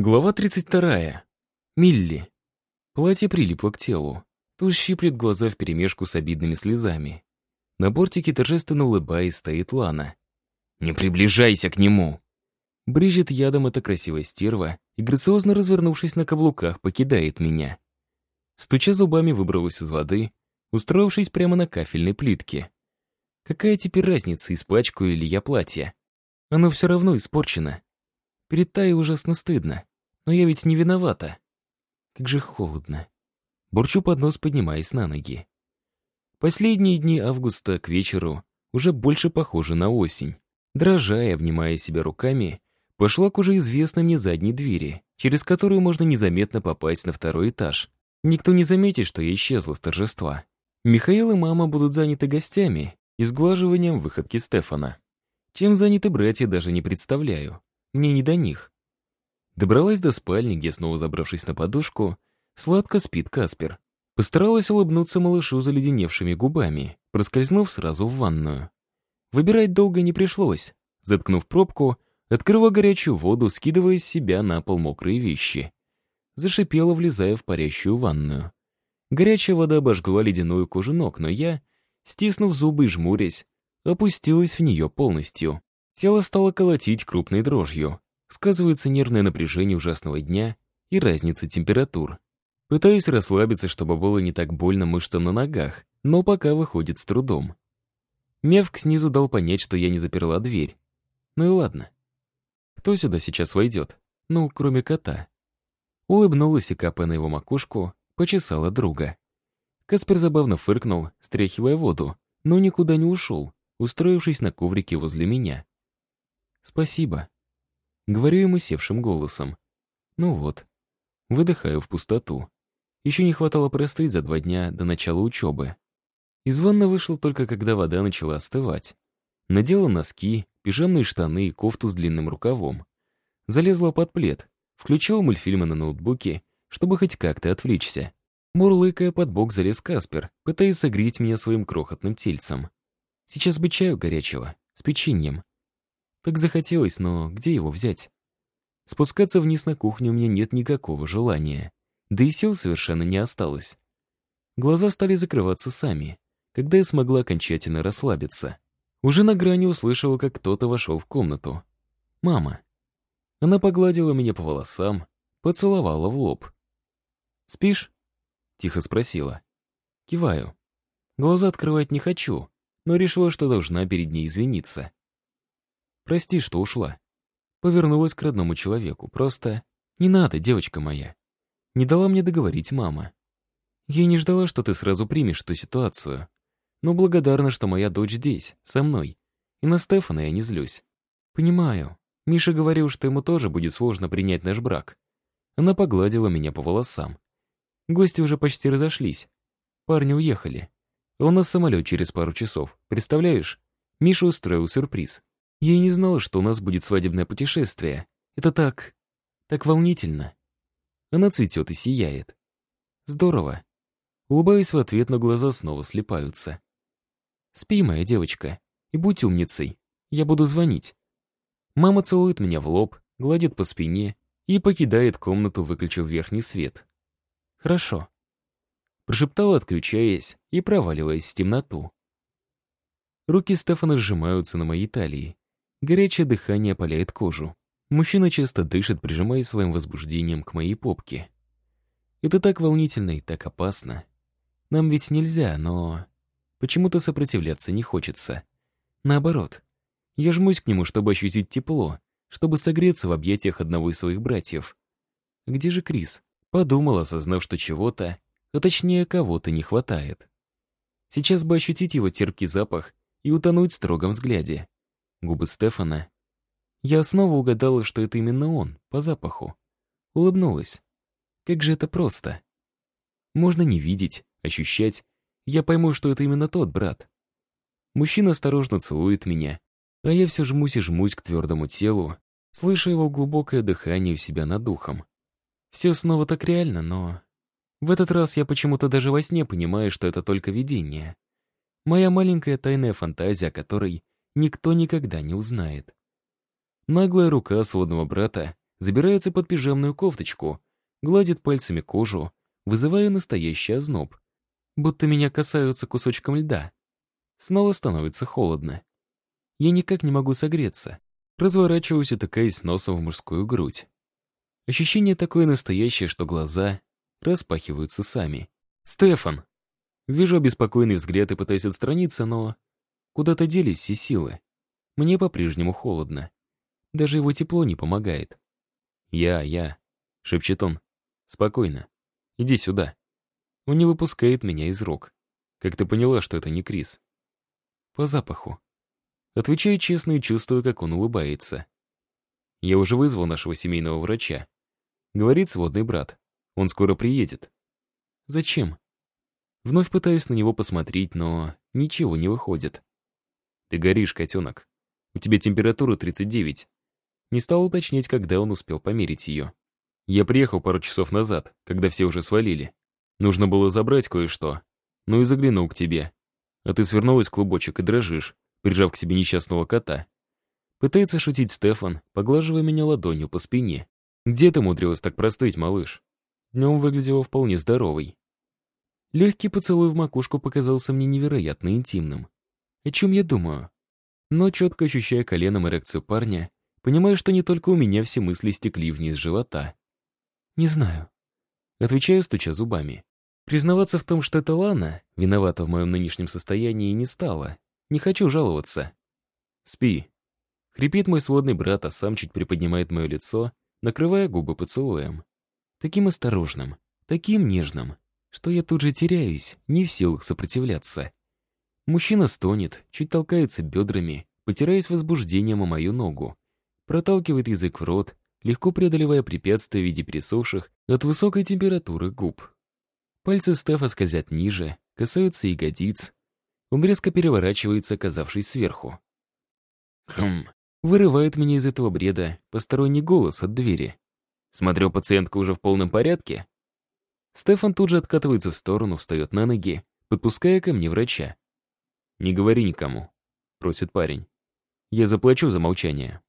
Глава 32. Милли. Платье прилипло к телу. Тут щиплет глаза вперемешку с обидными слезами. На бортике, торжественно улыбаясь, стоит Лана. «Не приближайся к нему!» Брижет ядом эта красивая стерва и, грациозно развернувшись на каблуках, покидает меня. Стуча зубами, выбралась из воды, устроившись прямо на кафельной плитке. Какая теперь разница, испачкаю ли я платье? Оно все равно испорчено. Перед Таей ужасно стыдно. Но я ведь не виновата. Как же холодно. Бурчу под нос, поднимаясь на ноги. Последние дни августа к вечеру уже больше похожи на осень. Дрожа и обнимая себя руками, пошла к уже известной мне задней двери, через которую можно незаметно попасть на второй этаж. Никто не заметит, что я исчезла с торжества. Михаил и мама будут заняты гостями и сглаживанием выходки Стефана. Чем заняты братья, даже не представляю. Мне не до них. Добралась до спальни, где, снова забравшись на подушку, сладко спит Каспер. Постаралась улыбнуться малышу заледеневшими губами, проскользнув сразу в ванную. Выбирать долго не пришлось. Заткнув пробку, открыла горячую воду, скидывая с себя на пол мокрые вещи. Зашипела, влезая в парящую ванную. Горячая вода обожгла ледяную кожу ног, но я, стиснув зубы и жмурясь, опустилась в нее полностью. Тело стало колотить крупной дрожью. Сказывается нервное напряжение ужасного дня и разница температур. Пытаюсь расслабиться, чтобы было не так больно мышцам на ногах, но пока выходит с трудом. Мевк снизу дал понять, что я не заперла дверь. Ну и ладно. Кто сюда сейчас войдет? Ну, кроме кота. Улыбнулась и, капая на его макушку, почесала друга. Каспер забавно фыркнул, стряхивая воду, но никуда не ушел, устроившись на коврике возле меня. «Спасибо», — говорю ему севшим голосом. «Ну вот». Выдыхаю в пустоту. Еще не хватало простыть за два дня до начала учебы. Из ванны вышел только когда вода начала остывать. Надела носки, пижамные штаны и кофту с длинным рукавом. Залезла под плед, включила мультфильмы на ноутбуке, чтобы хоть как-то отвлечься. Мурлыкая под бок залез Каспер, пытаясь согреть меня своим крохотным тельцем. Сейчас бы чаю горячего, с печеньем. Так захотелось, но где его взять? Спускаться вниз на кухню у меня нет никакого желания. Да и сил совершенно не осталось. Глаза стали закрываться сами, когда я смогла окончательно расслабиться. Уже на грани услышала, как кто-то вошел в комнату. Мама. Она погладила меня по волосам, поцеловала в лоб. «Спишь?» — тихо спросила. Киваю. Глаза открывать не хочу, но решила, что должна перед ней извиниться. Прости, что ушла. Повернулась к родному человеку. Просто не надо, девочка моя. Не дала мне договорить мама. Я не ждала, что ты сразу примешь эту ситуацию. Но благодарна, что моя дочь здесь, со мной. И на Стефана я не злюсь. Понимаю. Миша говорил, что ему тоже будет сложно принять наш брак. Она погладила меня по волосам. Гости уже почти разошлись. Парни уехали. Он на самолет через пару часов. Представляешь? Миша устроил сюрприз. Я и не знала, что у нас будет свадебное путешествие. Это так... так волнительно. Она цветет и сияет. Здорово. Улыбаюсь в ответ, но глаза снова слепаются. Спи, моя девочка, и будь умницей. Я буду звонить. Мама целует меня в лоб, гладит по спине и покидает комнату, выключив верхний свет. Хорошо. Прошептала, отключаясь и проваливаясь в темноту. Руки Стефана сжимаются на моей талии. Горячее дыхание опаляет кожу. Мужчина часто дышит, прижимая своим возбуждением к моей попке. Это так волнительно и так опасно. Нам ведь нельзя, но... Почему-то сопротивляться не хочется. Наоборот. Я жмусь к нему, чтобы ощутить тепло, чтобы согреться в объятиях одного из своих братьев. Где же Крис? Подумал, осознав, что чего-то, а точнее кого-то не хватает. Сейчас бы ощутить его терпкий запах и утонуть в строгом взгляде губы Стефана. Я снова угадала, что это именно он, по запаху. Улыбнулась. Как же это просто. Можно не видеть, ощущать. Я пойму, что это именно тот брат. Мужчина осторожно целует меня, а я все жмусь и жмусь к твердому телу, слыша его глубокое дыхание у себя над духом. Все снова так реально, но... В этот раз я почему-то даже во сне понимаю, что это только видение. Моя маленькая тайная фантазия, которой никто никогда не узнает. Наглая рука сводного брата забирается под пижамную кофточку, гладит пальцами кожу, вызывая настоящий озноб. Будто меня касаются кусочком льда. Снова становится холодно. Я никак не могу согреться. Разворачиваюсь, утыкаясь носом в мужскую грудь. Ощущение такое настоящее, что глаза распахиваются сами. «Стефан!» Вижу обеспокоенный взгляд и пытаюсь отстраниться, но... Куда-то делись все силы. Мне по-прежнему холодно. Даже его тепло не помогает. «Я, я», — шепчет он. «Спокойно. Иди сюда». Он не выпускает меня из рук. Как ты поняла, что это не Крис? По запаху. Отвечаю честно и чувствую, как он улыбается. Я уже вызвал нашего семейного врача. Говорит сводный брат. Он скоро приедет. Зачем? Вновь пытаюсь на него посмотреть, но ничего не выходит. Ты горишь, котенок. У тебя температура 39. Не стал уточнять, когда он успел померить ее. Я приехал пару часов назад, когда все уже свалили. Нужно было забрать кое-что. Ну и заглянул к тебе. А ты свернулась в клубочек и дрожишь, прижав к себе несчастного кота. Пытается шутить Стефан, поглаживая меня ладонью по спине. Где ты умудрилась так простыть, малыш? Днем выглядела вполне здоровой. Легкий поцелуй в макушку показался мне невероятно интимным. О чем я думаю? Но, четко ощущая коленом эрекцию парня, понимаю, что не только у меня все мысли стекли вниз живота. «Не знаю». Отвечаю, стуча зубами. Признаваться в том, что это Лана, виновата в моем нынешнем состоянии, не стала. Не хочу жаловаться. «Спи». Хрипит мой сводный брат, а сам чуть приподнимает мое лицо, накрывая губы поцелуем. Таким осторожным, таким нежным что я тут же теряюсь, не в силах сопротивляться. Мужчина стонет, чуть толкается бедрами, потираясь возбуждением о мою ногу. Проталкивает язык в рот, легко преодолевая препятствия в виде пересохших от высокой температуры губ. Пальцы Стефа скользят ниже, касаются ягодиц. Он резко переворачивается, оказавшись сверху. Хм, вырывает меня из этого бреда посторонний голос от двери. Смотрю, пациентка уже в полном порядке, Стефан тут же откатывается в сторону, встает на ноги, подпуская ко мне врача. «Не говори никому», — просит парень. «Я заплачу за молчание».